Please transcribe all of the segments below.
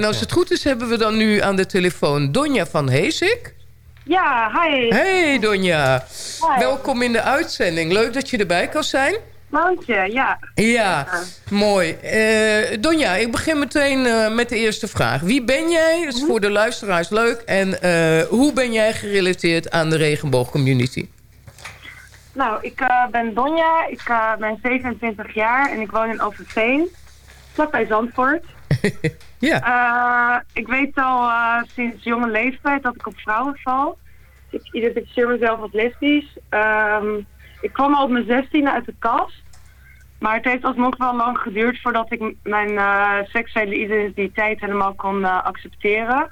En als het goed is, hebben we dan nu aan de telefoon Donja van Heesik. Ja, hi. Hey Donja. Welkom in de uitzending. Leuk dat je erbij kan zijn. Dank je, ja. Ja, mooi. Uh, Donja, ik begin meteen uh, met de eerste vraag. Wie ben jij? Dat is voor de luisteraars leuk. En uh, hoe ben jij gerelateerd aan de regenboogcommunity? Nou, ik ben Donja. Ik ben 27 jaar en ik woon in Overveen. Vlakbij Zandvoort. ja. ik weet al sinds jonge leeftijd dat ik op vrouwen val. Ik identificeer mezelf als lesbisch. Um, ik kwam al op mijn zestiende uit de kast. Maar het heeft alsnog wel lang geduurd voordat ik mijn uh, seksuele identiteit helemaal kon accepteren.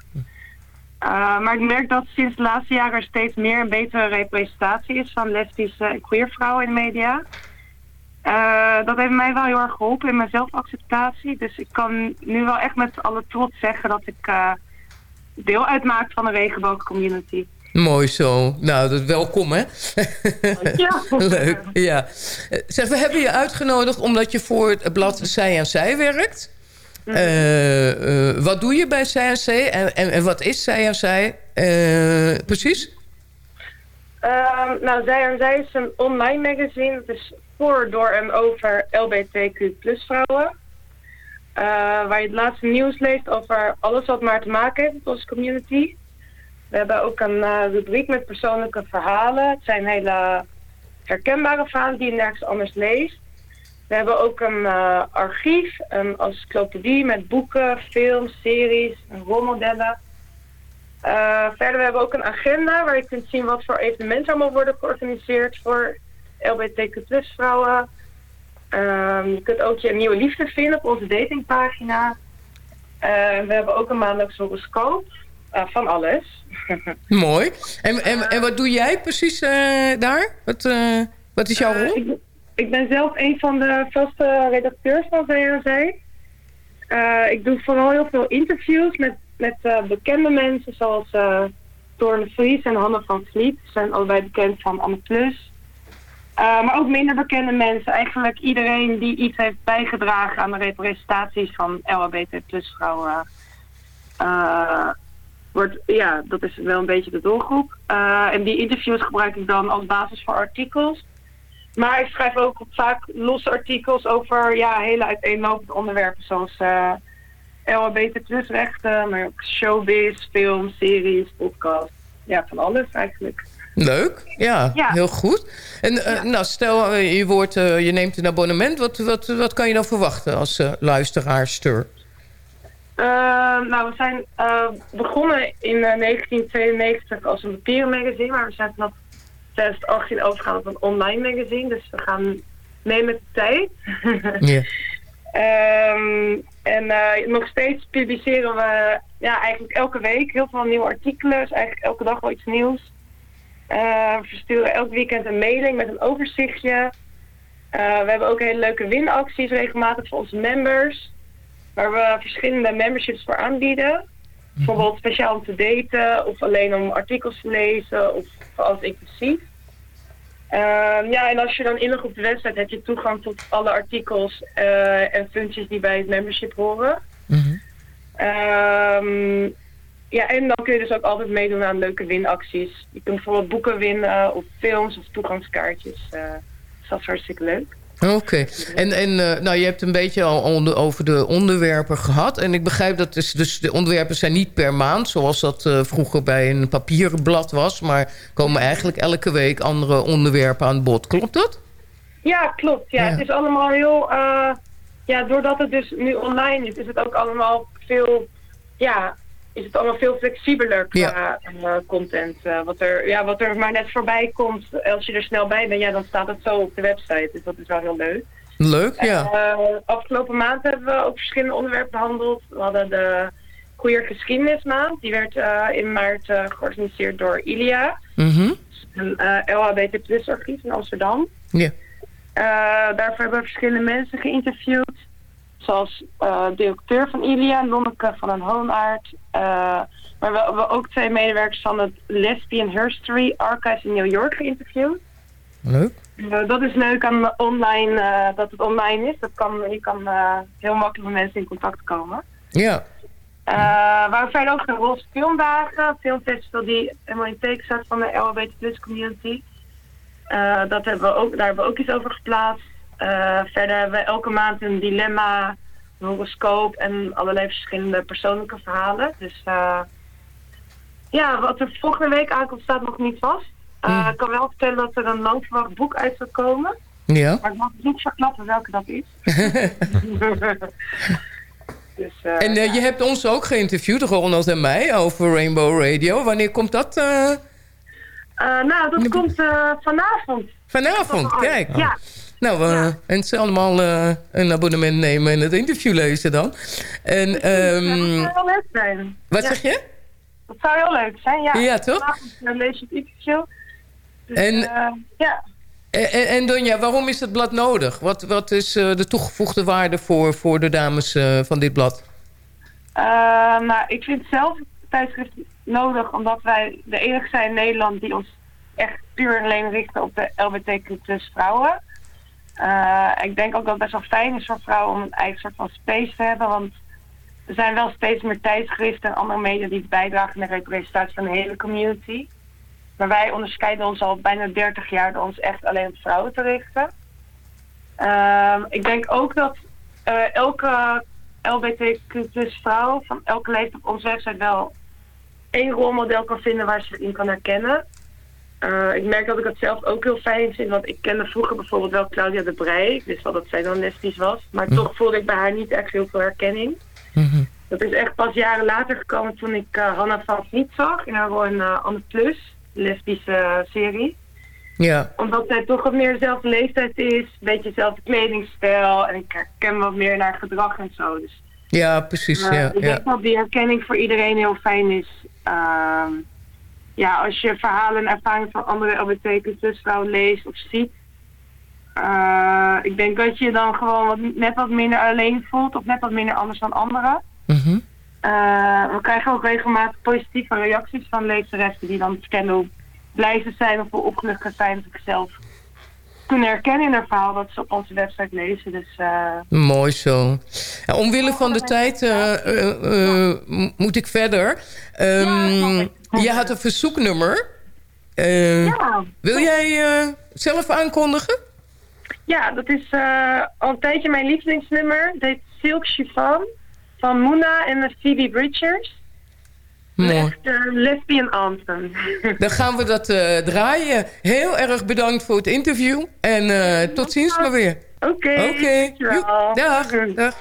Maar ik merk dat sinds de laatste jaren er steeds meer een betere representatie is van lesbische en queer vrouwen in de media. Dat heeft mij wel heel erg geholpen in mijn zelfacceptatie. Dus ik kan nu wel echt met alle trots zeggen dat ik deel uitmaak van de regenboogcommunity. Mooi zo. Nou, dat welkom, hè? Ja. Leuk, ja. Zeg, we hebben je uitgenodigd omdat je voor het blad Zij en Zij werkt. Uh, uh, wat doe je bij Zij en Zij en, en, en wat is Zij en Zij precies? Ehm, nou, Zij en Zij is een online magazine. Dus voor, door en over LBTQ vrouwen. waar je het laatste nieuws leest over alles wat maar te maken heeft met onze community. We hebben ook een uh, rubriek met persoonlijke verhalen. Het zijn hele herkenbare verhalen die je nergens anders leest. We hebben ook een uh, archief, een encyclopedie met boeken, films, series en rolmodellen. Uh, verder hebben we ook een agenda waar je kunt zien wat voor evenementen allemaal worden georganiseerd voor LBTQ plus vrouwen. Um, je kunt ook je nieuwe liefde vinden op onze datingpagina. we hebben ook een maandelijks horoscoop. Uh, van alles. Mooi. En, en, en wat doe jij precies daar? Wat, wat is jouw rol? Ik, ik, ben zelf een van de vaste redacteurs van VRC. ik doe vooral heel veel interviews met, met bekende mensen zoals uh, Torne Vries en Hanne van Vliet. Ze zijn allebei bekend van Anne Plus. maar ook minder bekende mensen. Eigenlijk iedereen die iets heeft bijgedragen aan de representaties van LHBT plus vrouwen wordt, ja, dat is wel een beetje de doelgroep. En die interviews gebruik ik dan als basis voor artikels. Maar ik schrijf ook vaak losse artikels over ja, hele uiteenlopende onderwerpen. Zoals LHBT plus rechten, maar ook showbiz, film, series, podcast. Ja, van alles eigenlijk. Leuk, ja, ja. heel goed. En ja. nou, stel je, wordt, je neemt een abonnement. Wat, wat, wat kan je dan verwachten als luisteraarster? Uh, nou, we zijn uh, begonnen in 1992 uh, als een papieren magazine, maar we zijn vanaf 2018 overgegaan op een online magazine. Dus we gaan mee met de tijd. yeah. um, en eh, nog steeds publiceren we ja, eigenlijk elke week heel veel nieuwe artikelen. Dus eigenlijk elke dag wel iets nieuws. we versturen elk weekend een mailing met een overzichtje. we hebben ook hele leuke winacties regelmatig voor onze members waar we verschillende memberships voor aanbieden. Bijvoorbeeld speciaal om te daten of alleen om artikels te lezen of als inclusief. Uh, ja, en als je dan inlogt op de website heb je toegang tot alle artikels uh, en functies die bij het membership horen. Mm ja, en dan kun je dus ook altijd meedoen aan leuke winacties. Je kunt bijvoorbeeld boeken winnen of films of toegangskaartjes. Uh, dat is hartstikke leuk. Oké. En, en uh, nou, je hebt een beetje al onder, over de onderwerpen gehad. En ik begrijp dat dus, dus de onderwerpen zijn niet per maand... zoals dat uh, vroeger bij een papieren blad was... maar komen eigenlijk elke week andere onderwerpen aan bod. Klopt dat? Ja, klopt. Ja. ja. Het is allemaal heel... Uh, ja, doordat het dus nu online is... is het ook allemaal veel... Ja, is het allemaal veel flexibeler qua ja. uh, content. Uh, wat, er, ja, wat er maar net voorbij komt, als je er snel bij bent, ja, dan staat het zo op de website. Dus dat is wel heel leuk. Leuk, ja. Uh, afgelopen maand hebben we ook verschillende onderwerpen behandeld. We hadden de Queer Geschiedenismaand. Die werd in maart georganiseerd door ILIA. Mm -hmm. Een LHBT plus archief in Amsterdam. Ja. daarvoor hebben we verschillende mensen geïnterviewd. Zoals uh, directeur van Ilia, Lonneke van een Hoonaard. Uh, maar we hebben ook twee medewerkers van het Lesbian History Archives in New York geïnterviewd. Leuk. Uh, dat is leuk aan online, dat het online is. Dat kan, je kan heel makkelijk met mensen in contact komen. Ja. waar verder ook een roze filmdagen, filmfestival die helemaal in teken staat van de LHBT plus community. dat hebben we ook, daar hebben we ook iets over geplaatst. Verder hebben we elke maand een dilemma, een horoscoop en allerlei verschillende persoonlijke verhalen. Dus ja, wat er volgende week aankomt staat nog niet vast. Uh, Ik kan wel vertellen dat er een lang verwacht boek uit zal komen. Ja. Maar ik mag niet verklappen welke dat is. dus, uh, en uh, je hebt ons ook geïnterviewd, Ronald en mij, over Rainbow Radio. Wanneer komt dat? nou, dat komt vanavond. Vanavond, kijk. Ja. Nou, uh, ja. en ze allemaal uh, een abonnement nemen en het interview lezen dan. En, um, dat zou wel leuk zijn. Wat zeg je? Dat zou heel leuk zijn, ja. Ja, toch? Vanavond lees je het interview. Dus, en, uh, ja. En, en Donja, waarom is het blad nodig? Wat, wat is de toegevoegde waarde voor, voor de dames van dit blad? nou, ik vind zelf het tijdschrift nodig... omdat wij de enige zijn in Nederland... die ons echt puur en alleen richten op de LBTQ plus vrouwen. Ik denk ook dat het best wel fijn is voor vrouwen... om een eigen soort van space te hebben... want er zijn wel steeds meer tijdschriften en andere media die bijdragen naar de representatie van de hele community. Maar wij onderscheiden ons al bijna 30 jaar door ons echt alleen op vrouwen te richten. Uh, ik denk ook dat uh, elke LBTQ vrouw van elke leeftijd op onze website wel één rolmodel kan vinden waar ze in kan herkennen. Uh, ik merk dat ik het zelf ook heel fijn vind, want ik kende vroeger bijvoorbeeld wel Claudia de Brij. Ik wist wel dat zij dan lesbisch was, maar hm. toch voelde ik bij haar niet echt heel veel herkenning. Mm Dat is echt pas jaren later gekomen toen ik uh, Hanna van Vliet zag in haar een uh, Anne Plus, lesbische serie. Ja. Omdat zij toch wat meer dezelfde leeftijd is, een beetje dezelfde kledingstijl en ik herken wat meer naar gedrag en zo. Dus, ja, precies. ja, ik denk dat die herkenning voor iedereen heel fijn is. Ja, als je verhalen en ervaringen van andere LBTQ vrouwen leest of ziet, uh, ik denk dat je dan gewoon wat, net wat minder alleen voelt of net wat minder anders dan anderen. Mm -hmm. uh, we krijgen ook regelmatig positieve reacties van lezeressen die dan vertellen hoe blij ze zijn of hoe opgelucht zijn dat ik zelf kunnen herkennen in haar verhaal dat ze op onze website lezen. Dus, uh... Mooi zo. Ja, omwille van de tijd ja. moet ik verder. Um, ja, je had een verzoeknummer. ja. Wil jij zelf aankondigen? Ja, dat is uh, al een tijdje mijn lievelingsnummer. Heet Silk Chiffon van Moona en de Phoebe Bridgers. Mooi. Uh, lesbian anthem. Dan gaan we dat uh, draaien. Heel erg bedankt voor het interview. En tot ziens maar weer. Oké. Oké. Okay. Dag. Dag.